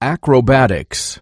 acrobatics.